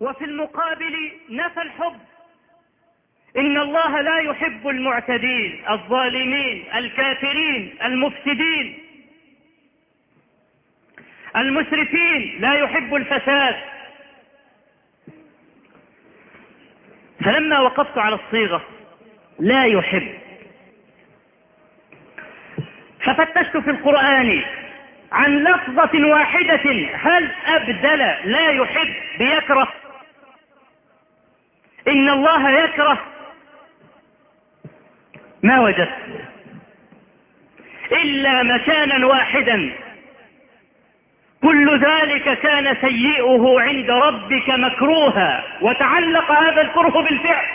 وفي المقابل نفى الحب. إن الله لا يحب المعتدين الظالمين الكافرين المفسدين. المسرفين لا يحب الفساد. فلما وقفت على الصيغة لا يحب. ففتشت في القرآن عن لفظة واحدة هل أبدل لا يحب بيكره؟ إن الله يكره ما وجدت. إلا مكانا واحدا. كل ذلك كان سيئه عند ربك مكروها. وتعلق هذا الكره بالفعل.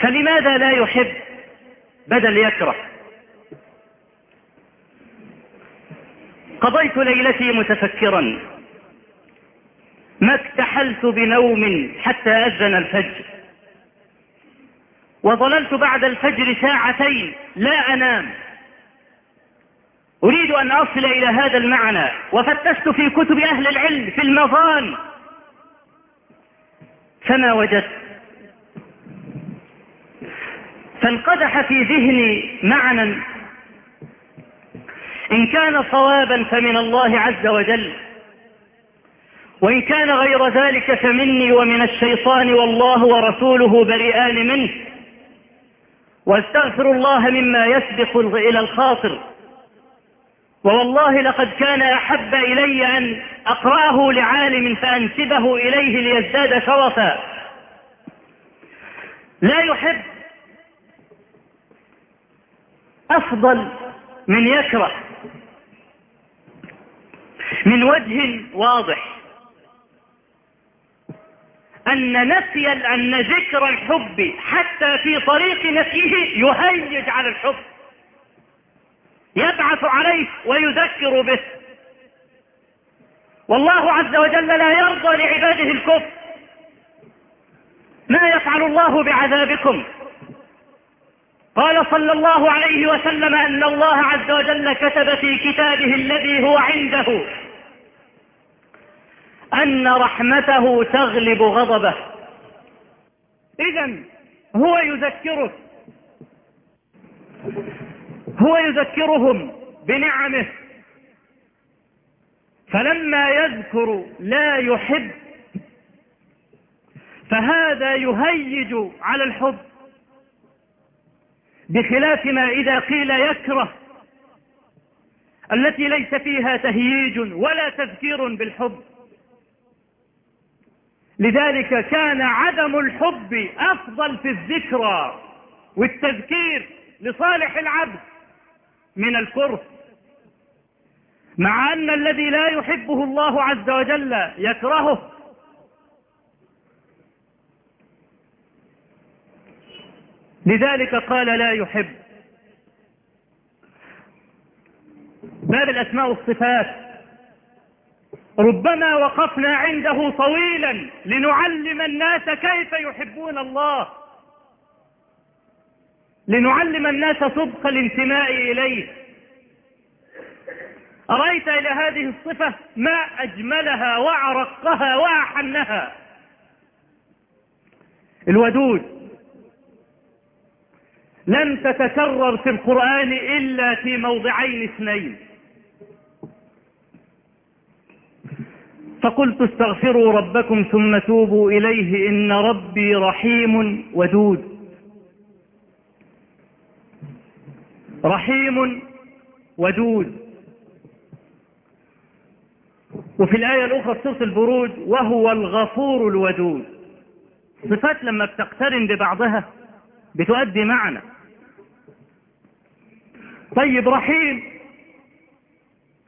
فلماذا لا يحب بدل يكره؟ قضيت ليلتي متفكرا. ما اكتحلت بنوم حتى أذن الفجر. وظللت بعد الفجر ساعتين لا أنام. أريد أن أصل إلى هذا المعنى. وفتشت في كتب أهل العلم في المظان. فما وجدت؟ فانقدح في ذهني معنى. إن كان صوابا فمن الله عز وجل. وإن كان غير ذلك فمني ومن الشيطان والله ورسوله بريئان منه. وأستغفر الله مما يسبق إلى الخاطر. ووالله لقد كان أحب إلي أن أقرأه لعالم فأنسبه إليه ليزداد شرفا. لا يحب أفضل من يكره. من وجه واضح. أن نفي أن ذكر الحب حتى في طريق نفيه يهيج على الحب. يبعث عليه ويذكر به. والله عز وجل لا يرضى لعباده الكفر. ما يفعل الله بعذابكم. قال صلى الله عليه وسلم أن الله عز وجل كتب في كتابه الذي هو عنده أن رحمته تغلب غضبه. إذا هو يذكرك هو يذكرهم بنعمه. فلما يذكر لا يحب فهذا يهيج على الحب. بخلاف ما إذا قيل يكره التي ليس فيها تهييج ولا تذكير بالحب. لذلك كان عدم الحب أفضل في الذكرى والتذكير لصالح العبد من الكره. مع أن الذي لا يحبه الله عز وجل يكرهه. لذلك قال لا يحب. باب الأسماء والصفات. ربما وقفنا عنده طويلا لنعلم الناس كيف يحبون الله. لنعلم الناس صدق الانتماء إليه. أرأيت إلى هذه الصفة ما أجملها وأرقها وأحنها. الودود. لم تتكرر في القرآن إلا في موضعين اثنين. فقلت استغفروا ربكم ثم توبوا إليه إن ربي رحيم ودود. رحيم ودود. وفي الآية الأخرى في سورة البروج وهو الغفور الودود. صفات لما بتقترن ببعضها بتؤدي معنى طيب رحيم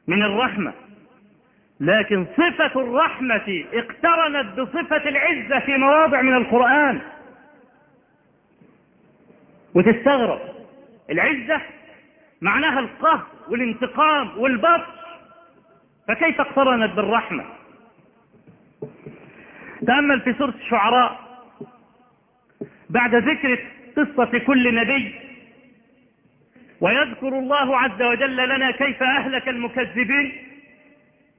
من الرحمة. لكن صفة الرحمة اقترنت بصفة العزة في مواضع من القرآن. وتستغرب العزة معناها القهر والانتقام والبطش. فكيف اقترنت بالرحمة؟ تأمل في سورة الشعراء بعد ذكر قصة كل نبي ويذكر الله عز وجل لنا كيف أهلك المكذبين.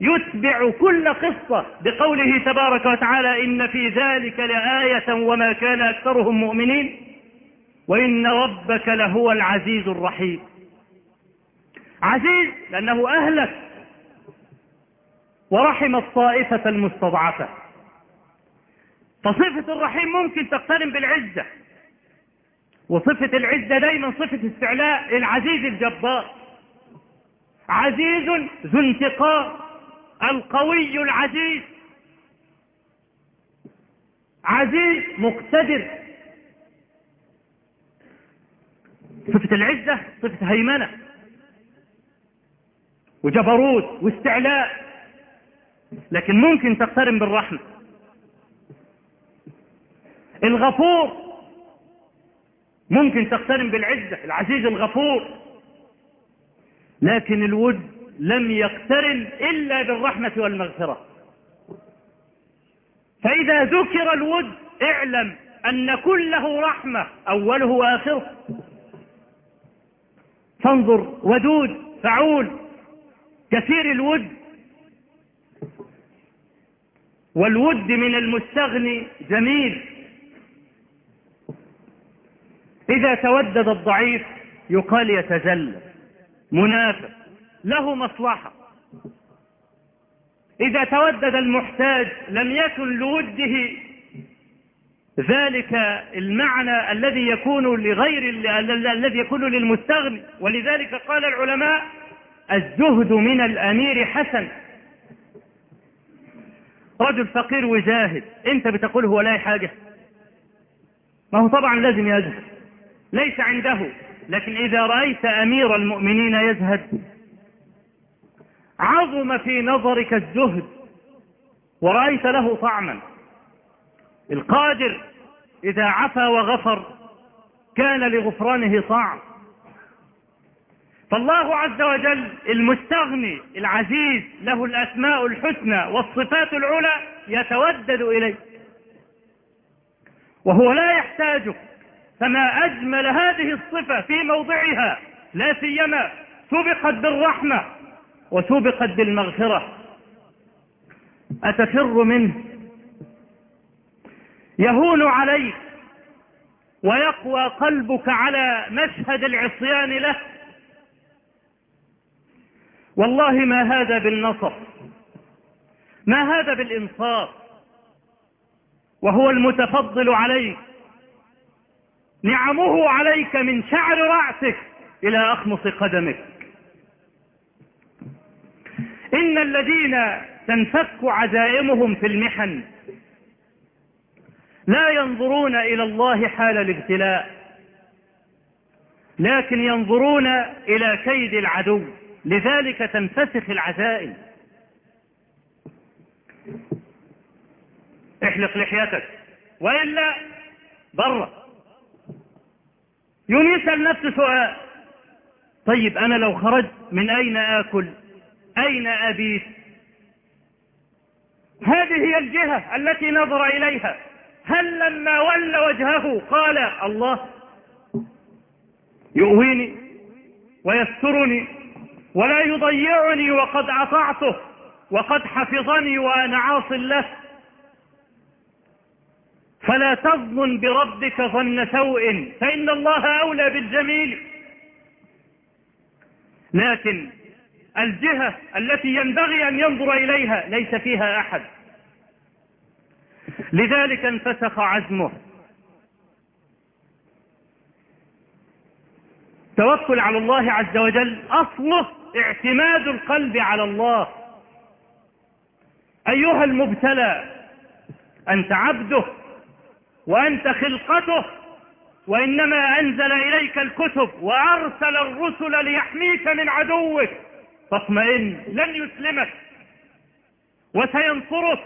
يتبع كل قصة بقوله تبارك وتعالى إن في ذلك لآية وما كان أكثرهم مؤمنين وإن ربك لهو العزيز الرحيم. عزيز لأنه أهلك ورحم الطائفة المستضعفة. فصفة الرحيم ممكن تقترن بالعزة وصفة العزة دايما صفة استعلاء العزيز الجبار. عزيز ذو انتقام القوي العزيز. عزيز مقتدر. صفة العزة صفة هيمنة. وجبروت واستعلاء. لكن ممكن تقترن بالرحمة. الغفور. ممكن تقترن بالعزة. العزيز الغفور. لكن الود لم يقترن إلا بالرحمة والمغفرة. فإذا ذكر الود اعلم أن كله رحمة أوله وآخره. فانظر ودود فعول كثير الود. والود من المستغني جميل. إذا تودد الضعيف يقال يتذلل منافق. له مصلحة. إذا تودد المحتاج لم يكن لوده ذلك المعنى الذي يكون لغير الذي يكون للمستغني. ولذلك قال العلماء الزهد من الأمير حسن. رجل فقير وزاهد أنت بتقول هو لا حاجة؟ ما هو طبعا لازم يزهد. ليس عنده. لكن إذا رأيت أمير المؤمنين يزهد عظم في نظرك الزهد ورأيت له طعما. القادر إذا عفا وغفر كان لغفرانه طعم فالله عز وجل المستغني العزيز له الأسماء الحسنى والصفات العلى يتودد إليه. وهو لا يحتاجك فما أجمل هذه الصفة في موضعها لا سيما سبقت بالرحمة وسبقت بالمغفرة. أتفر منه؟ يهون عليك ويقوى قلبك على مشهد العصيان له. والله ما هذا بالنصر ما هذا بالإنصاف وهو المتفضل عليك. نعمه عليك من شعر رأسك إلى أخمص قدمك. إن الذين تنفك عزائمهم في المحن لا ينظرون إلى الله حال الابتلاء لكن ينظرون إلى كيد العدو لذلك تنفسخ العزائم. احلق لحيتك. وإلا بره يوم يسأل نفسه سؤال. طيب أنا لو خرجت من أين آكل؟ أين أبيت هذه هي الجهة التي نظر إليها. هل لما ولى وجهه قال الله يؤويني ويسترني ولا يضيعني وقد أطعته وقد حفظني وأنا عاص له؟ فلا تظن بربك ظن سوء فإن الله أولى بالجميل. لكن الجهة التي ينبغي أن ينظر إليها ليس فيها أحد. لذلك انفسخ عزمه. توكل على الله عز وجل أصله اعتماد القلب على الله. أيها المبتلى أنت عبده وأنت خلقته وإنما أنزل إليك الكتب وأرسل الرسل ليحميك من عدوك. فاطمئن لن يسلمك وسينصرك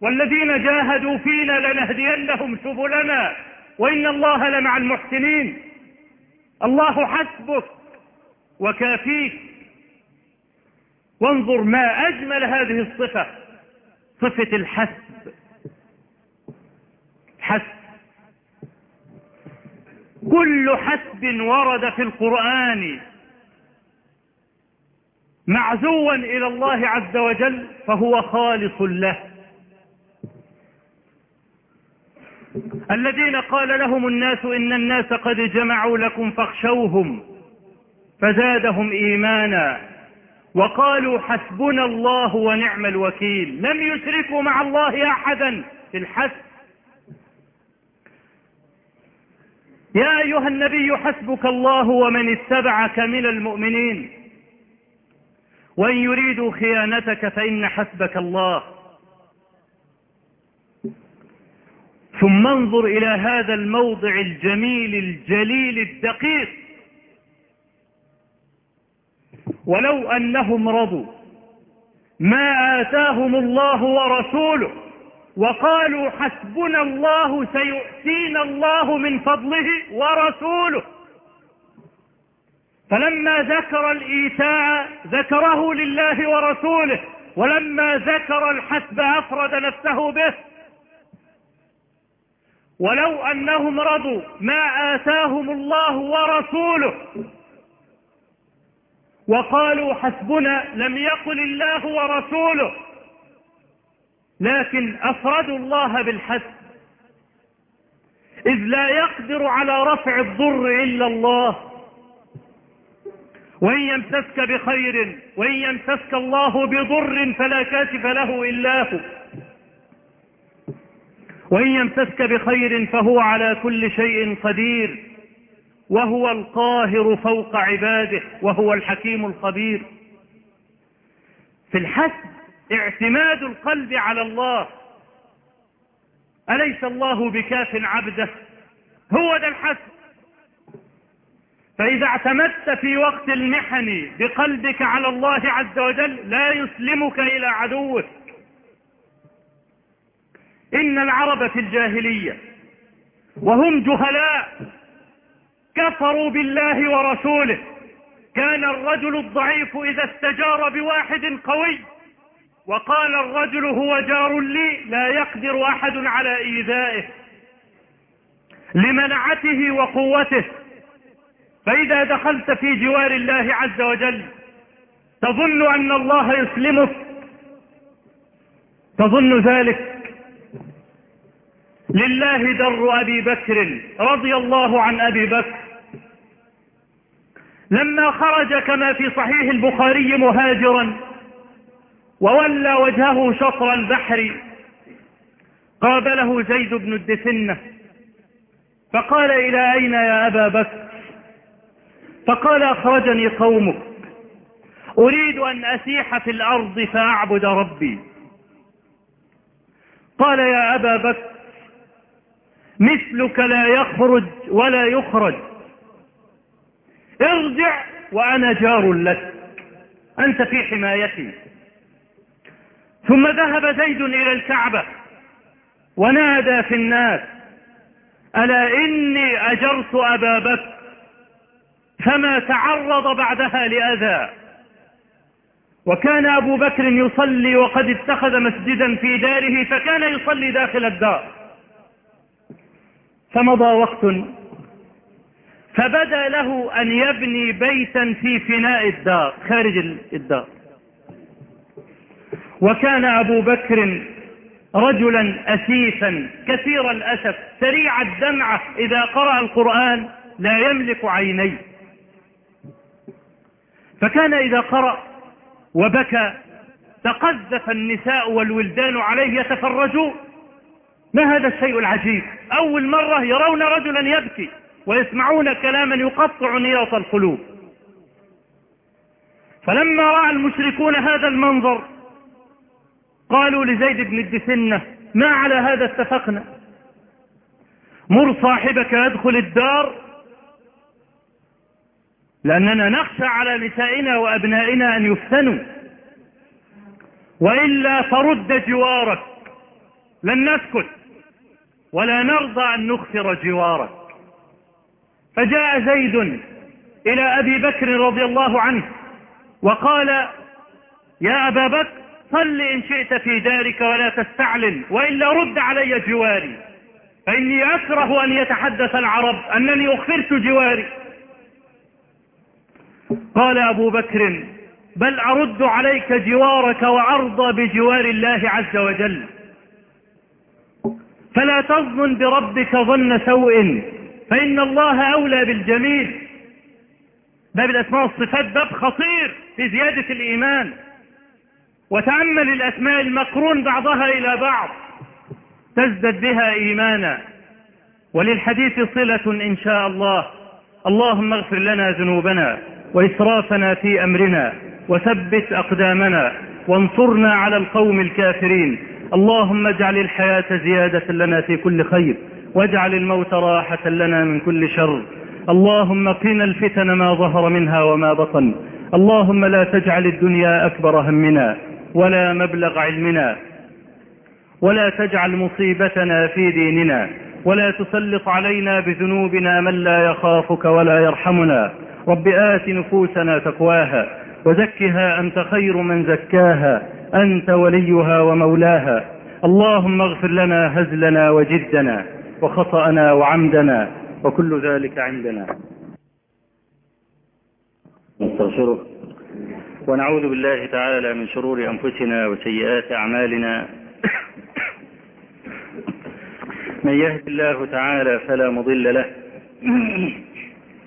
والذين جاهدوا فينا لنهدينهم سبلنا وإن الله لمع المحسنين الله حسبك وكافيك وانظر ما أجمل هذه الصفة صفة الحسب حسب كل حسب ورد في القرآن معزوا إلى الله عز وجل فهو خالص له. الذين قال لهم الناس إن الناس قد جمعوا لكم فاخشوهم فزادهم إيمانا وقالوا حسبنا الله ونعم الوكيل. لم يشركوا مع الله أحدا في الحسب. يا أيها النبي حسبك الله ومن اتبعك من المؤمنين. وإن يريدوا خيانتك فإن حسبك الله. ثم انظر إلى هذا الموضع الجميل الجليل الدقيق. ولو أنهم رضوا ما آتاهم الله ورسوله وقالوا حسبنا الله سيؤتينا الله من فضله ورسوله. فلما ذكر الإيتاء ذكره لله ورسوله ولما ذكر الحسب أفرد نفسه به. ولو أنهم رضوا ما آتاهم الله ورسوله وقالوا حسبنا لم يقل الله ورسوله لكن أفردوا الله بالحسب. إذ لا يقدر على رفع الضر إلا الله. وإن يمسسك بخير وإن يمسسك الله بضر فلا كاشف له إلا هو. وإن يمسسك بخير فهو على كل شيء قدير وهو القاهر فوق عباده وهو الحكيم الخبير. في الحسب اعتماد القلب على الله. أليس الله بكاف عبده؟ هو ده الحسب. فإذا اعتمدت في وقت المحن بقلبك على الله عز وجل لا يسلمك إلى عدوك. إن العرب في الجاهلية وهم جهلاء كفروا بالله ورسوله. كان الرجل الضعيف إذا استجار بواحد قوي وقال الرجل هو جار لي لا يقدر أحد على إيذائه. لمنعته وقوته. فإذا دخلت في جوار الله عز وجل تظن أن الله يسلمك. تظن ذلك. لله در أبي بكر رضي الله عن أبي بكر. لما خرج كما في صحيح البخاري مهاجرا وولى وجهه شطر البحر قابله زيد بن الدسنة فقال إلى أين يا أبا بكر؟ فقال أخرجني قومك. أريد أن أسيح في الأرض فأعبد ربي. قال يا أبا بكر مثلك لا يخرج ولا يخرج. ارجع وأنا جار لك. أنت في حمايتي. ثم ذهب زيد إلى الكعبة ونادى في الناس ألا إني أجرت أبا بكر؟ فما تعرض بعدها لأذى. وكان أبو بكر يصلي وقد اتخذ مسجدا في داره فكان يصلي داخل الدار. فمضى وقت فبدأ له أن يبني بيتا في فناء الدار خارج الدار. وكان أبو بكر رجلا أسيفا كثير الأسف سريع الدمعة إذا قرأ القرآن لا يملك عينيه. فكان إذا قرأ وبكى تقذف النساء والولدان عليه يتفرجون. ما هذا الشيء العجيب؟ أول مرة يرون رجلا يبكي ويسمعون كلاما يقطع نياط القلوب. فلما رأى المشركون هذا المنظر قالوا لزيد بن الدسنة ما على هذا اتفقنا؟ مر صاحبك يدخل الدار لأننا نخشى على نسائنا وأبنائنا أن يفتنوا. وإلا فرد جوارك. لن نسكت. ولا نرضى أن نخسر جوارك. فجاء زيد إلى أبي بكر رضي الله عنه وقال يا أبا بكر صل إن شئت في دارك ولا تستعلن وإلا رد علي جواري. فإني أكره أن يتحدث العرب أنني أخفرت جواري. قال أبو بكر بل أرد عليك جوارك وأرضى بجوار الله عز وجل. فلا تظن بربك ظن سوء فإن الله أولى بالجميل. باب الأسماء والصفات باب خطير في زيادة الإيمان. وتأمل الأسماء المقرون بعضها إلى بعض تزدد بها إيمانا. وللحديث صلة إن شاء الله. اللهم اغفر لنا ذنوبنا. وإسرافنا في أمرنا وثبت أقدامنا وانصرنا على القوم الكافرين. اللهم اجعل الحياة زيادة لنا في كل خير واجعل الموت راحة لنا من كل شر. اللهم قنا الفتن ما ظهر منها وما بطن. اللهم لا تجعل الدنيا أكبر همنا ولا مبلغ علمنا. ولا تجعل مصيبتنا في ديننا. ولا تسلط علينا بذنوبنا من لا يخافك ولا يرحمنا. رب آت نفوسنا تقواها وزكها أنت خير من زكاها أنت وليها ومولاها. اللهم اغفر لنا هزلنا وجدنا وخطأنا وعمدنا وكل ذلك عندنا. نستغفره. ونعوذ بالله تعالى من شرور أنفسنا وسيئات أعمالنا. من يهد الله تعالى فلا مضل له.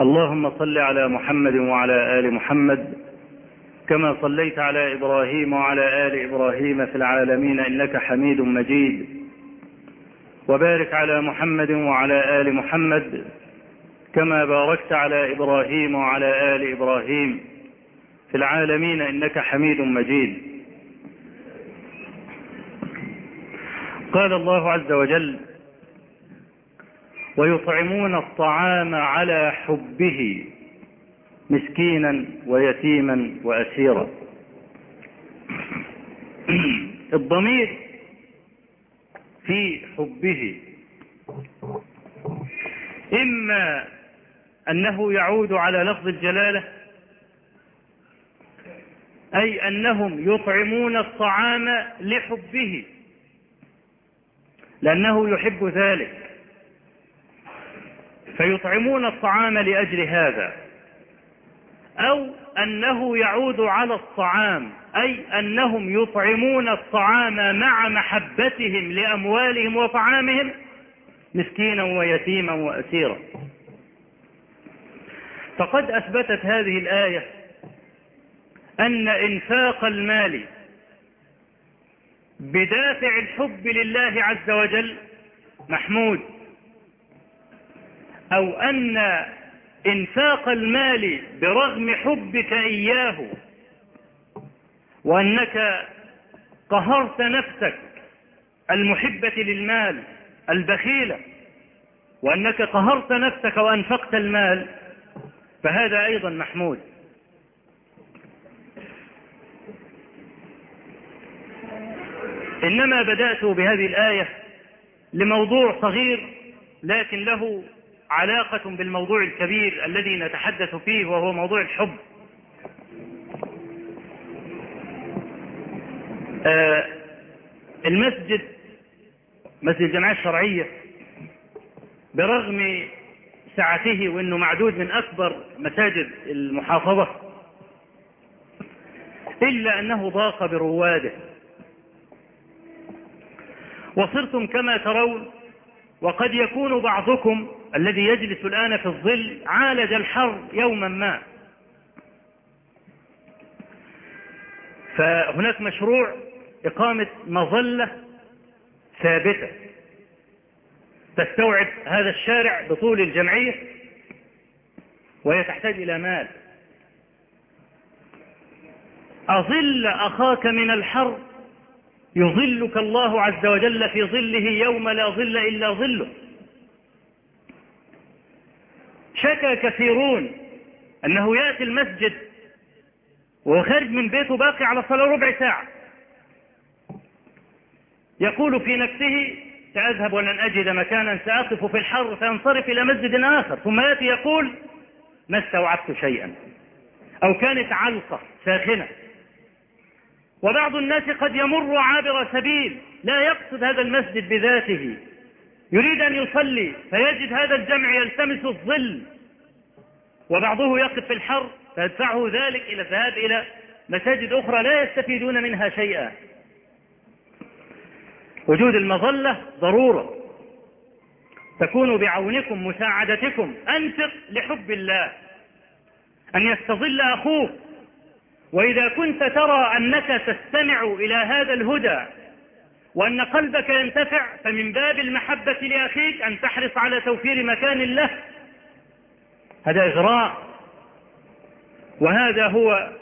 اللهم صل على محمد وعلى آل محمد كما صليت على إبراهيم وعلى آل إبراهيم في العالمين إنك حميد مجيد وبارك على محمد وعلى آل محمد كما باركت على إبراهيم وعلى آل إبراهيم في العالمين إنك حميد مجيد. قال الله عز وجل ويطعمون الطعام على حبه مسكينا ويتيما وأسيرا. الضمير في حبه. إما أنه يعود على لفظ الجلالة أي أنهم يطعمون الطعام لحبه لأنه يحب ذلك. فيطعمون الطعام لأجل هذا. أو أنه يعود على الطعام أي أنهم يطعمون الطعام مع محبتهم لأموالهم وطعامهم مسكينا ويتيما وأسيرا. فقد أثبتت هذه الآية أن إنفاق المال بدافع الحب لله عز وجل محمود. أو أن إنفاق المال برغم حبك إياه وأنك قهرت نفسك المحبة للمال البخيلة وأنك قهرت نفسك وأنفقت المال فهذا أيضا محمود. إنما بدأت بهذه الآية لموضوع صغير لكن له علاقة بالموضوع الكبير الذي نتحدث فيه وهو موضوع الحب. آه المسجد مسجد الجمعية الشرعية برغم سعته وإنه معدود من أكبر مساجد المحافظة إلا أنه ضاق برواده. وصرتم كما ترون وقد يكون بعضكم الذي يجلس الآن في الظل عالج الحر يوما ما. فهناك مشروع إقامة مظلة ثابتة. تستوعب هذا الشارع بطول الجمعية وهي تحتاج إلى مال. أظل أخاك من الحر يظلك الله عز وجل في ظله يوم لا ظل إلا ظله. شكى كثيرون أنه يأتي المسجد وهو خارج من بيته باقي على الصلاة ربع ساعة. يقول في نفسه سأذهب ولن أجد مكانا سأقف في الحر فينصرف إلى مسجد آخر. ثم يأتي يقول ما استوعبت شيئا. أو كانت علقة ساخنة. وبعض الناس قد يمر عابر سبيل لا يقصد هذا المسجد بذاته. يريد أن يصلي فيجد هذا الجمع يلتمس الظل وبعضه يقف في الحر فيدفعه ذلك إلى الذهاب إلى مساجد أخرى لا يستفيدون منها شيئا. وجود المظلة ضرورة. تكون بعونكم مساعدتكم. أنفق لحب الله. أن يستظل أخوك. وإذا كنت ترى أنك تستمع إلى هذا الهدى وأن قلبك ينتفع فمن باب المحبة لأخيك أن تحرص على توفير مكان له. هذا إغراء. وهذا هو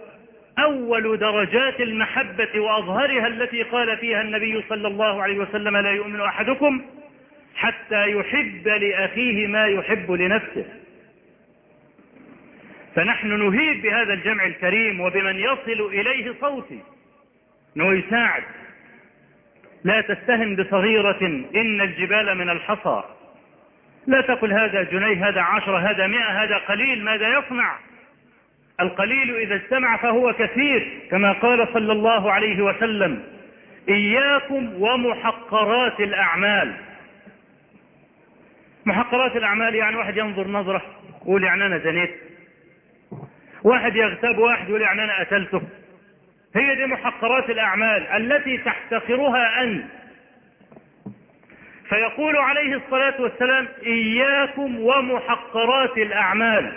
أول درجات المحبة وأظهرها التي قال فيها النبي صلى الله عليه وسلم لا يؤمن أحدكم حتى يحب لأخيه ما يحب لنفسه. فنحن نهيب بهذا الجمع الكريم وبمن يصل إليه صوتي أنه يساعد. لا تستهن بصغيرة إن الجبال من الحصى. لا تقل هذا جنيه هذا عشرة هذا مئة هذا قليل ماذا يصنع؟ القليل إذا اجتمع فهو كثير كما قال صلى الله عليه وسلم إياكم ومحقرات الأعمال. محقرات الأعمال يعني واحد ينظر نظرة يقول يعني أنا زنيت. واحد يغتاب واحد يقول يعني أنا قتلته هي دي محقرات الأعمال التي تحتقرها أنت. فيقول عليه الصلاة والسلام إياكم ومحقرات الأعمال.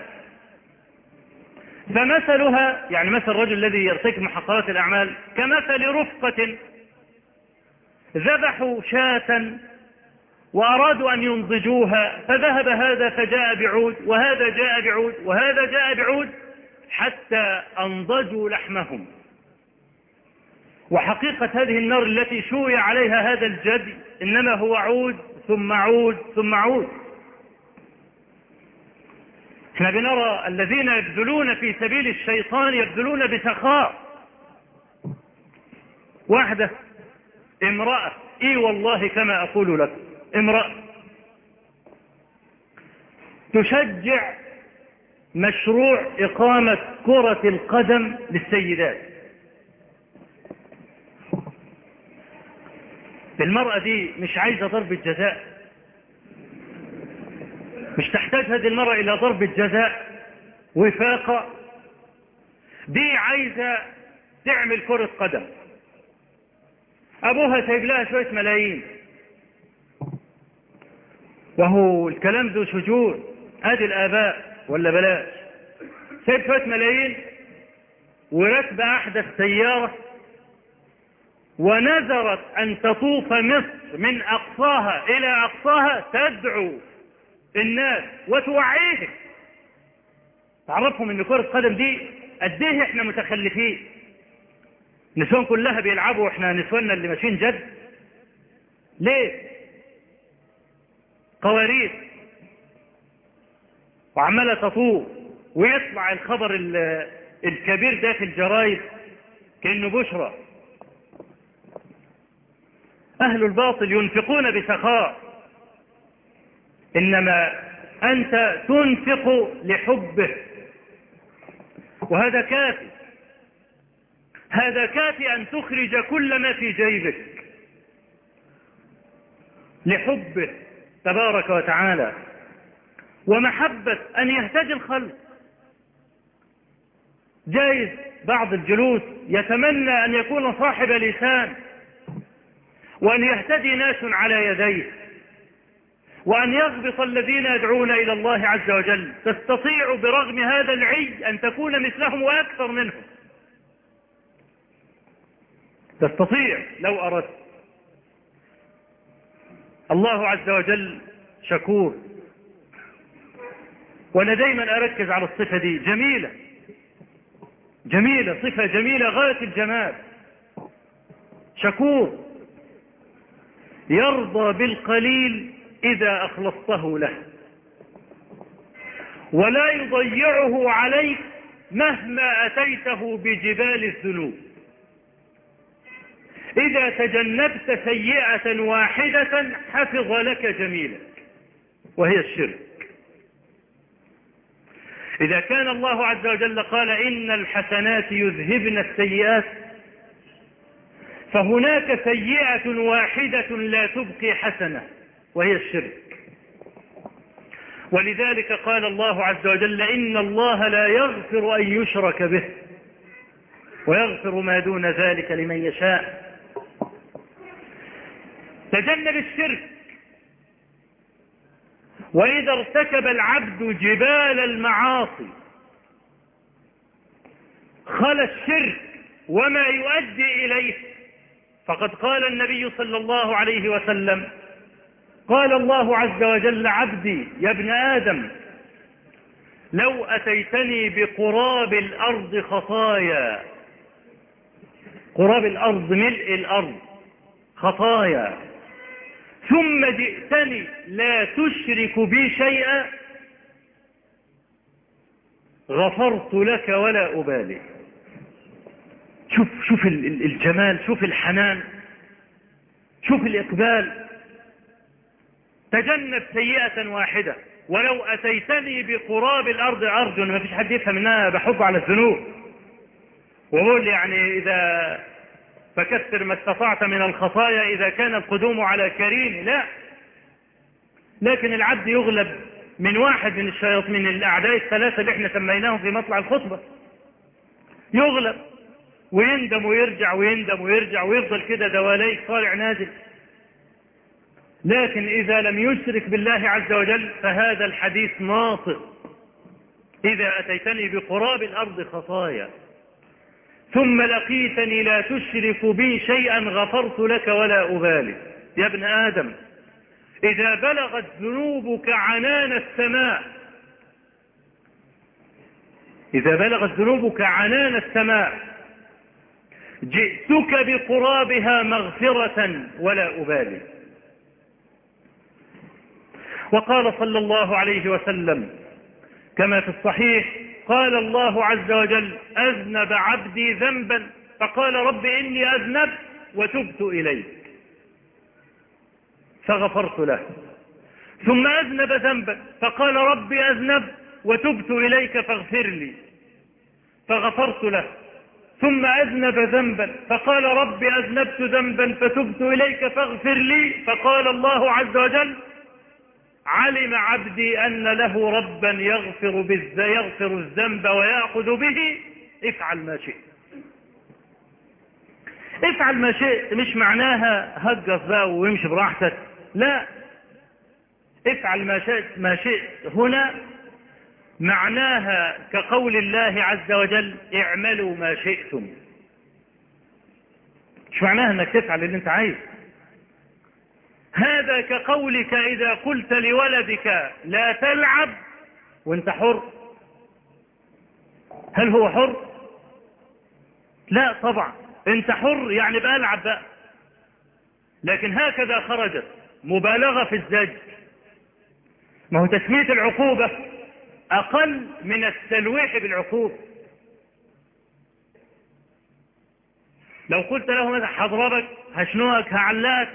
فمثلها يعني مثل الرجل الذي يرتكب محقرات الأعمال كمثل رفقة ذبحوا شاة وأرادوا أن ينضجوها فذهب هذا فجاء بعود وهذا جاء بعود وهذا جاء بعود حتى أنضجوا لحمهم. وحقيقة هذه النار التي شوي عليها هذا الجد إنما هو عود ثم عود ثم عود. إحنا بنرى الذين يبذلون في سبيل الشيطان يبذلون بسخاء واحدة امرأة. إي والله كما أقول لك امرأة. تشجع مشروع إقامة كرة القدم للسيدات. المرأة دي مش عايزة ضرب الجزاء؟ مش تحتاج هذه المرأة إلى ضرب الجزاء؟ وفاقة؟ دي عايزة تعمل كرة قدم. أبوها سايب لها شوية ملايين. وهو الكلام ذو شجور. ادي الآباء ولا بلاش؟ سايب شوية ملايين. وركب أحدث سيارة. ونذرت أن تطوف مصر من أقصاها إلى أقصاها تدعو الناس وتوعيهم. تعرفهم إن كرة القدم دي قد إيه إحنا متخلفين؟ نسوان كلها بيلعبوا وإحنا نسواننا اللي ماشيين جد. ليه؟ قوارير. وعمالة تطوف ويطلع الخبر الكبير ده في الجرايد كأنه بشرى. أهل الباطل ينفقون بسخاء إنما أنت تنفق لحبه. وهذا كافي. هذا كافي أن تخرج كل ما في جيبك. لحبه تبارك وتعالى. ومحبة أن يهتدي الخلق. جايز بعض الجلوس يتمنى أن يكون صاحب لسان. وأن يهتدي ناس على يديه وأن يغبط الذين يدعون إلى الله عز وجل. تستطيع برغم هذا العي أن تكون مثلهم وأكثر منهم. تستطيع لو أردت. الله عز وجل شكور. وأنا دايما أركز على الصفة دي. جميلة. جميلة. صفة جميلة. غاية الجمال. شكور. يرضى بالقليل إذا أخلصته له. ولا يضيعه عليك مهما أتيته بجبال الذنوب. إذا تجنبت سيئة واحدة حفظ لك جميلك وهي الشرك. إذا كان الله عز وجل قال إن الحسنات يذهبن السيئات فهناك سيئة واحدة لا تبقي حسنة وهي الشرك. ولذلك قال الله عز وجل إن الله لا يغفر أن يشرك به ويغفر ما دون ذلك لمن يشاء. تجنب الشرك. وإذا ارتكب العبد جبال المعاصي خلى الشرك وما يؤدي إليه فقد قال النبي صلى الله عليه وسلم قال الله عز وجل عبدي يا ابن آدم لو أتيتني بقراب الأرض خطايا قراب الأرض ملء الأرض خطايا ثم جئتني لا تشرك بي شيئا غفرت لك ولا أبالي. شوف شوف الجمال شوف الحنان شوف الإقبال. تجنب سيئة واحدة. ولو أتيتني بقراب الأرض أرجو ما فيش حد يفهم إنها بحب على الذنوب. وقول يعني إذا فكثر ما استطعت من الخطايا إذا كان القدوم على كريم لا. لكن العبد يغلب من واحد من الشياطين من الأعداء الثلاثة اللي إحنا سميناهم في مطلع الخطبة. يغلب. ويندم ويرجع ويندم ويرجع ويفضل كده دواليك طالع نازل. لكن إذا لم يشرك بالله عز وجل فهذا الحديث ناطق إذا أتيتني بقراب الأرض خطايا. ثم لقيتني لا تشرك بي شيئا غفرت لك ولا أبالي. يا ابن آدم إذا بلغت ذنوبك عنان السماء. إذا بلغت ذنوبك عنان السماء جئتك بقرابها مغفرة ولا أبالي. وقال صلى الله عليه وسلم كما في الصحيح قال الله عز وجل أذنب عبدي ذنبا فقال رب إني أذنبت وتبت إليك. فغفرت له. ثم أذنب ذنبا فقال ربي أذنبت وتبت إليك فاغفر لي. فغفرت له. ثم أذنب ذنبا فقال ربي أذنبت ذنبا فتبت إليك فاغفر لي فقال الله عز وجل علم عبدي أن له ربا يغفر, يغفر الذنب ويأخذ به افعل ما شئت. افعل ما شئت مش معناها هجص بقى وامشي براحتك لا. افعل ما شئت ما شئت. هنا معناها كقول الله عز وجل اعملوا ما شئتم. مش معناها إنك تفعل اللي أنت عايز هذا كقولك إذا قلت لولدك لا تلعب وأنت حر. هل هو حر؟ لا طبعا. أنت حر يعني بقى العب بقى. لكن هكذا خرجت مبالغة في الزج. ما هو تسمية العقوبة. أقل من التلويح بالعقوبة لو قلت له مثلا هضربك هشنوك هعلقك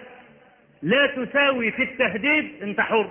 لا تساوي في التهديد أنت حر.